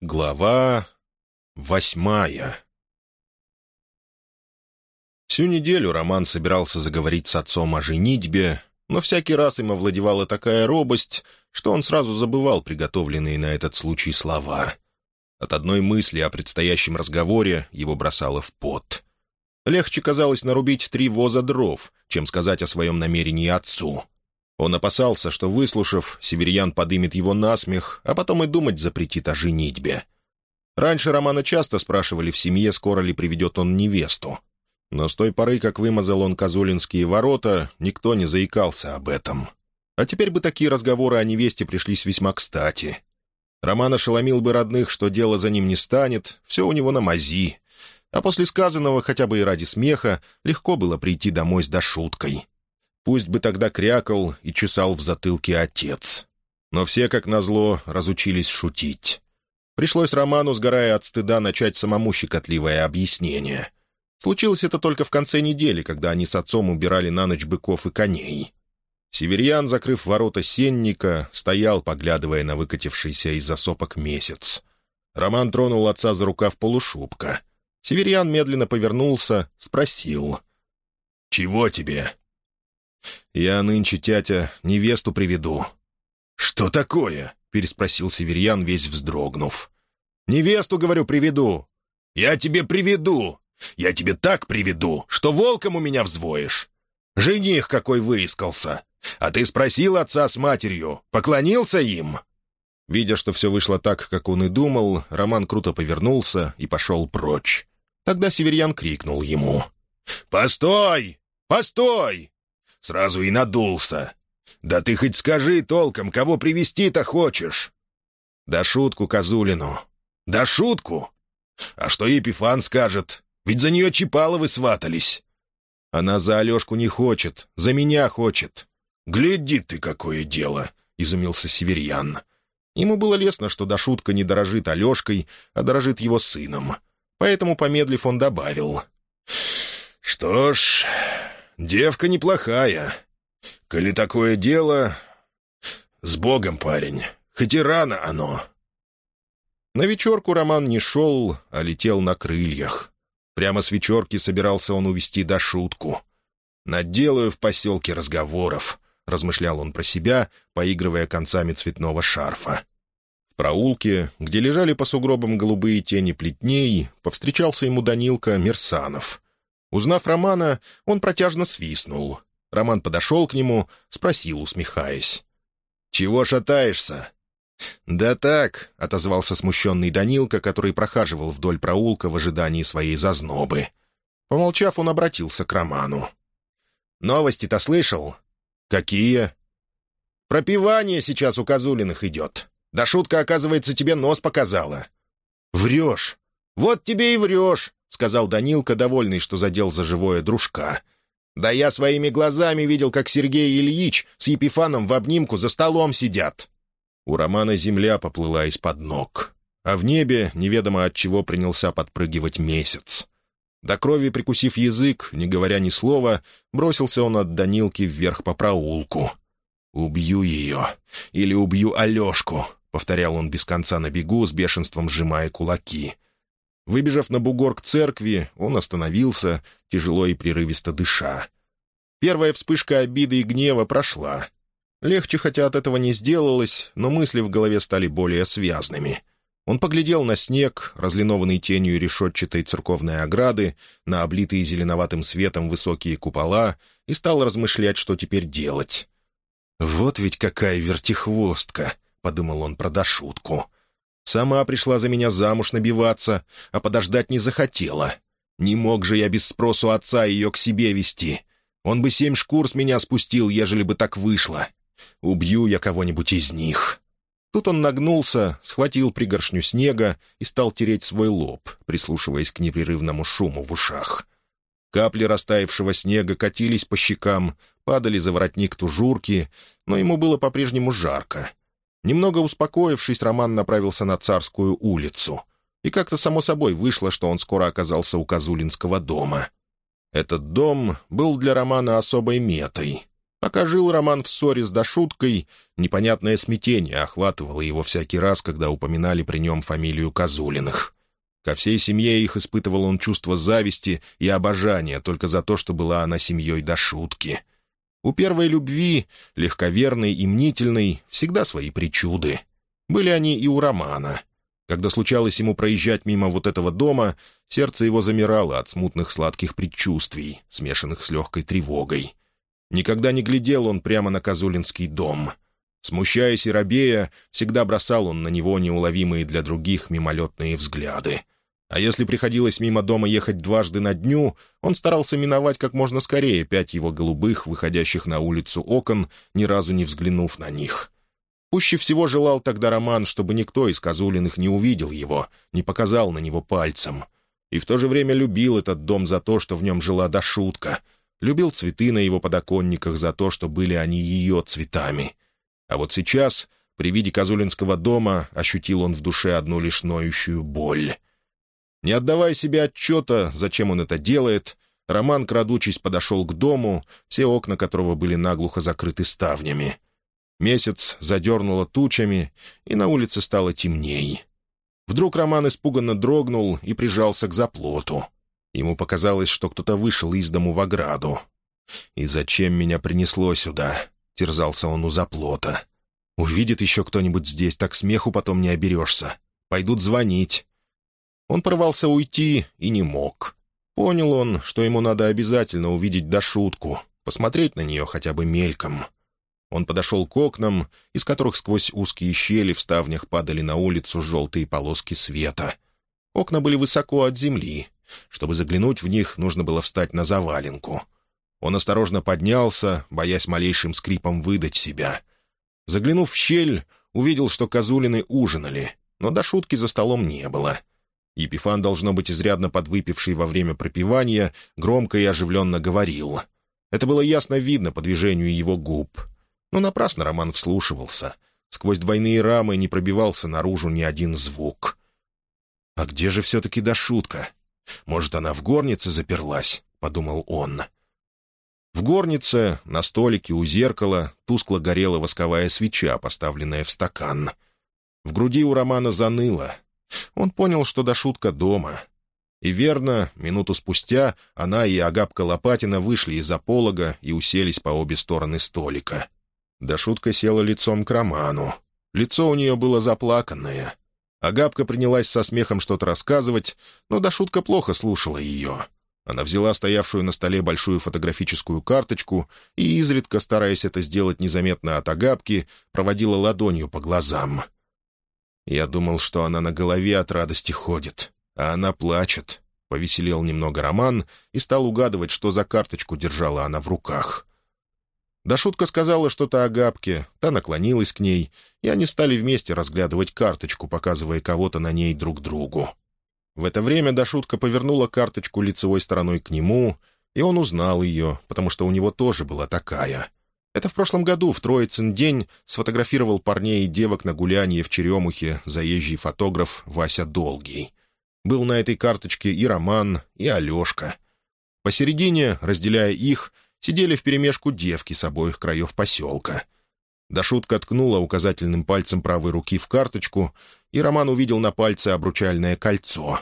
Глава восьмая Всю неделю Роман собирался заговорить с отцом о женитьбе, но всякий раз им овладевала такая робость, что он сразу забывал приготовленные на этот случай слова. От одной мысли о предстоящем разговоре его бросало в пот. Легче казалось нарубить три воза дров, чем сказать о своем намерении отцу. Он опасался, что, выслушав, северьян подымет его насмех, а потом и думать запретит о женитьбе. Раньше Романа часто спрашивали в семье, скоро ли приведет он невесту. Но с той поры, как вымазал он Козулинские ворота, никто не заикался об этом. А теперь бы такие разговоры о невесте пришлись весьма кстати. Роман ошеломил бы родных, что дело за ним не станет, все у него на мази. А после сказанного, хотя бы и ради смеха, легко было прийти домой с дошуткой. Пусть бы тогда крякал и чесал в затылке отец. Но все, как назло, разучились шутить. Пришлось Роману, сгорая от стыда, начать самому щекотливое объяснение. Случилось это только в конце недели, когда они с отцом убирали на ночь быков и коней. Северьян, закрыв ворота сенника, стоял, поглядывая на выкатившийся из засопок месяц. Роман тронул отца за рукав полушубка. Северьян медленно повернулся, спросил. «Чего тебе?» «Я нынче, тятя, невесту приведу». «Что такое?» — переспросил Северьян, весь вздрогнув. «Невесту, говорю, приведу». «Я тебе приведу! Я тебе так приведу, что волком у меня взвоишь. Жених какой выискался! А ты спросил отца с матерью, поклонился им?» Видя, что все вышло так, как он и думал, Роман круто повернулся и пошел прочь. Тогда Северьян крикнул ему. «Постой! Постой! Сразу и надулся. «Да ты хоть скажи толком, кого привести-то хочешь?» «Да шутку Козулину». «Да шутку? А что Епифан скажет? Ведь за нее Чипаловы сватались». «Она за Алешку не хочет, за меня хочет». «Гляди ты, какое дело!» — изумился Северьян. Ему было лестно, что Дашутка не дорожит Алешкой, а дорожит его сыном. Поэтому, помедлив, он добавил. «Что ж, Девка неплохая. Коли такое дело... С Богом, парень. Хоть и рано оно. На вечерку Роман не шел, а летел на крыльях. Прямо с вечерки собирался он увести до шутку. «Наделаю в поселке разговоров», — размышлял он про себя, поигрывая концами цветного шарфа. В проулке, где лежали по сугробам голубые тени плетней, повстречался ему Данилка Мерсанов — Узнав Романа, он протяжно свистнул. Роман подошел к нему, спросил, усмехаясь. «Чего шатаешься?» «Да так», — отозвался смущенный Данилка, который прохаживал вдоль проулка в ожидании своей зазнобы. Помолчав, он обратился к Роману. «Новости-то слышал?» «Какие?» «Пропивание сейчас у Козулиных идет. Да шутка, оказывается, тебе нос показала». «Врешь». «Вот тебе и врешь. — сказал Данилка, довольный, что задел за живое дружка. «Да я своими глазами видел, как Сергей Ильич с Епифаном в обнимку за столом сидят». У Романа земля поплыла из-под ног, а в небе неведомо от чего принялся подпрыгивать месяц. До крови прикусив язык, не говоря ни слова, бросился он от Данилки вверх по проулку. «Убью ее! Или убью Алешку!» — повторял он без конца на бегу, с бешенством сжимая кулаки — Выбежав на бугор к церкви, он остановился, тяжело и прерывисто дыша. Первая вспышка обиды и гнева прошла. Легче, хотя от этого не сделалось, но мысли в голове стали более связными. Он поглядел на снег, разлинованный тенью решетчатой церковной ограды, на облитые зеленоватым светом высокие купола и стал размышлять, что теперь делать. «Вот ведь какая вертихвостка!» — подумал он про дошутку. Сама пришла за меня замуж набиваться, а подождать не захотела. Не мог же я без спросу отца ее к себе вести. Он бы семь шкур с меня спустил, ежели бы так вышло. Убью я кого-нибудь из них». Тут он нагнулся, схватил пригоршню снега и стал тереть свой лоб, прислушиваясь к непрерывному шуму в ушах. Капли растаявшего снега катились по щекам, падали за воротник тужурки, но ему было по-прежнему жарко. Немного успокоившись, Роман направился на Царскую улицу. И как-то само собой вышло, что он скоро оказался у Козулинского дома. Этот дом был для Романа особой метой. Пока жил Роман в ссоре с Дашуткой, непонятное смятение охватывало его всякий раз, когда упоминали при нем фамилию Козулиных. Ко всей семье их испытывал он чувство зависти и обожания только за то, что была она семьей Дашутки. У первой любви, легковерной и мнительной, всегда свои причуды. Были они и у Романа. Когда случалось ему проезжать мимо вот этого дома, сердце его замирало от смутных сладких предчувствий, смешанных с легкой тревогой. Никогда не глядел он прямо на Козулинский дом. Смущаясь и робея, всегда бросал он на него неуловимые для других мимолетные взгляды. А если приходилось мимо дома ехать дважды на дню, он старался миновать как можно скорее пять его голубых, выходящих на улицу окон, ни разу не взглянув на них. Пуще всего желал тогда Роман, чтобы никто из Козулиных не увидел его, не показал на него пальцем. И в то же время любил этот дом за то, что в нем жила Дашутка — любил цветы на его подоконниках за то, что были они ее цветами. А вот сейчас, при виде Козулинского дома, ощутил он в душе одну лишь ноющую боль. Не отдавая себе отчета, зачем он это делает, Роман, крадучись, подошел к дому, все окна которого были наглухо закрыты ставнями. Месяц задернуло тучами, и на улице стало темней. Вдруг Роман испуганно дрогнул и прижался к заплоту — Ему показалось, что кто-то вышел из дому в ограду. «И зачем меня принесло сюда?» — терзался он у заплота. «Увидит еще кто-нибудь здесь, так смеху потом не оберешься. Пойдут звонить». Он порвался уйти и не мог. Понял он, что ему надо обязательно увидеть Дашутку, посмотреть на нее хотя бы мельком. Он подошел к окнам, из которых сквозь узкие щели в ставнях падали на улицу желтые полоски света. Окна были высоко от земли, чтобы заглянуть в них, нужно было встать на заваленку. Он осторожно поднялся, боясь малейшим скрипом выдать себя. Заглянув в щель, увидел, что Козулины ужинали, но до шутки за столом не было. Епифан, должно быть изрядно подвыпивший во время пропивания, громко и оживленно говорил. Это было ясно видно по движению его губ. Но напрасно Роман вслушивался. Сквозь двойные рамы не пробивался наружу ни один звук. «А где же все-таки Дашутка?» Может, она в горнице заперлась?» — подумал он. В горнице, на столике у зеркала, тускло горела восковая свеча, поставленная в стакан. В груди у Романа заныло. Он понял, что до шутка дома. И верно, минуту спустя она и Агапка Лопатина вышли из-за полога и уселись по обе стороны столика. Дашутка села лицом к Роману. Лицо у нее было заплаканное. Агапка принялась со смехом что-то рассказывать, но Дашутка плохо слушала ее. Она взяла стоявшую на столе большую фотографическую карточку и, изредка стараясь это сделать незаметно от Агапки, проводила ладонью по глазам. «Я думал, что она на голове от радости ходит, а она плачет», — повеселел немного Роман и стал угадывать, что за карточку держала она в руках. Да шутка сказала что-то о Габке, та наклонилась к ней, и они стали вместе разглядывать карточку, показывая кого-то на ней друг другу. В это время Дашутка повернула карточку лицевой стороной к нему, и он узнал ее, потому что у него тоже была такая. Это в прошлом году, в Троицын день, сфотографировал парней и девок на гулянье в Черемухе заезжий фотограф Вася Долгий. Был на этой карточке и Роман, и Алешка. Посередине, разделяя их, сидели вперемешку девки с обоих краев поселка. Дашутка ткнула указательным пальцем правой руки в карточку, и Роман увидел на пальце обручальное кольцо.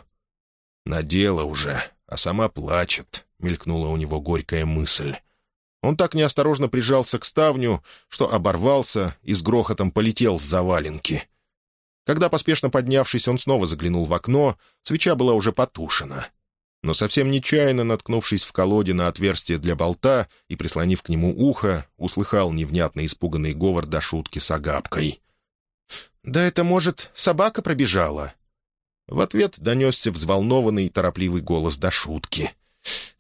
«Надела уже, а сама плачет», — мелькнула у него горькая мысль. Он так неосторожно прижался к ставню, что оборвался и с грохотом полетел с заваленки. Когда, поспешно поднявшись, он снова заглянул в окно, свеча была уже потушена но совсем нечаянно, наткнувшись в колоде на отверстие для болта и прислонив к нему ухо, услыхал невнятно испуганный говор до шутки с агапкой. «Да это, может, собака пробежала?» В ответ донесся взволнованный и торопливый голос до шутки.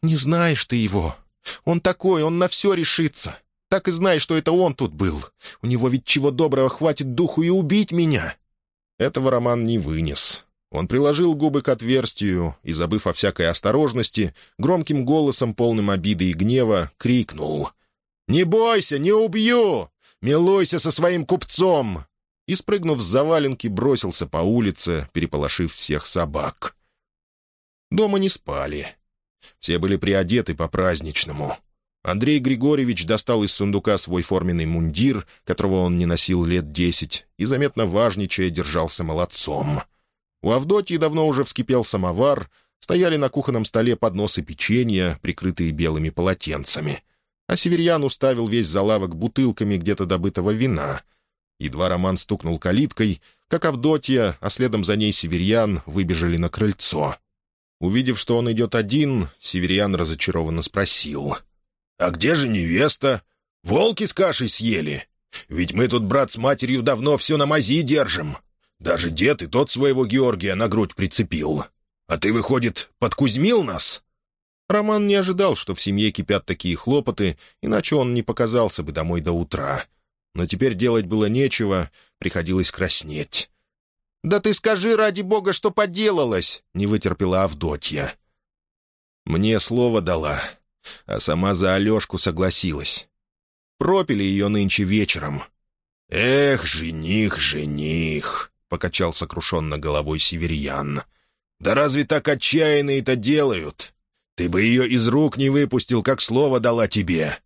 «Не знаешь ты его. Он такой, он на все решится. Так и знай, что это он тут был. У него ведь чего доброго хватит духу и убить меня». Этого Роман не вынес. Он приложил губы к отверстию и, забыв о всякой осторожности, громким голосом, полным обиды и гнева, крикнул. «Не бойся, не убью! Милуйся со своим купцом!» И, спрыгнув с заваленки, бросился по улице, переполошив всех собак. Дома не спали. Все были приодеты по-праздничному. Андрей Григорьевич достал из сундука свой форменный мундир, которого он не носил лет десять, и, заметно важничая, держался молодцом. У Авдотьи давно уже вскипел самовар, стояли на кухонном столе подносы печенья, прикрытые белыми полотенцами. А Северьян уставил весь залавок бутылками где-то добытого вина. Едва Роман стукнул калиткой, как Авдотья, а следом за ней Северьян выбежали на крыльцо. Увидев, что он идет один, Северьян разочарованно спросил — «А где же невеста? Волки с кашей съели. Ведь мы тут, брат с матерью, давно все на мази держим. Даже дед и тот своего Георгия на грудь прицепил. А ты, выходит, подкузмил нас?» Роман не ожидал, что в семье кипят такие хлопоты, иначе он не показался бы домой до утра. Но теперь делать было нечего, приходилось краснеть. «Да ты скажи, ради бога, что поделалось!» — не вытерпела Авдотья. «Мне слово дала а сама за Алешку согласилась. Пропили ее нынче вечером. «Эх, жених, жених!» — покачал сокрушенно головой северьян. «Да разве так отчаянно это делают? Ты бы ее из рук не выпустил, как слово дала тебе!»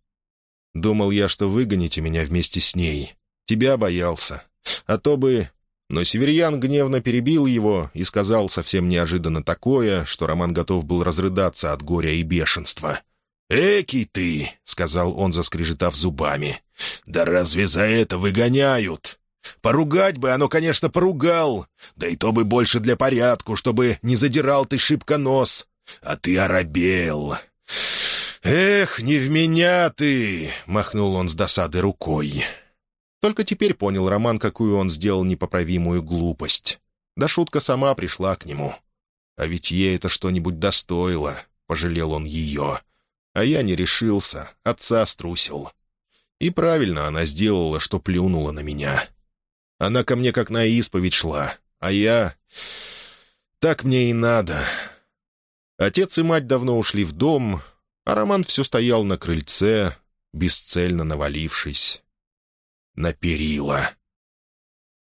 Думал я, что выгоните меня вместе с ней. Тебя боялся. А то бы... Но Северьян гневно перебил его и сказал совсем неожиданно такое, что Роман готов был разрыдаться от горя и бешенства. «Экий ты!» — сказал он, заскрежетав зубами. «Да разве за это выгоняют? Поругать бы оно, конечно, поругал, да и то бы больше для порядку, чтобы не задирал ты шибко нос. А ты оробел!» «Эх, не в меня ты!» — махнул он с досады рукой. Только теперь понял Роман, какую он сделал непоправимую глупость. Да шутка сама пришла к нему. А ведь ей это что-нибудь достоило, пожалел он ее. А я не решился, отца струсил. И правильно она сделала, что плюнула на меня. Она ко мне как на исповедь шла, а я... Так мне и надо. Отец и мать давно ушли в дом, а Роман все стоял на крыльце, бесцельно навалившись на перила.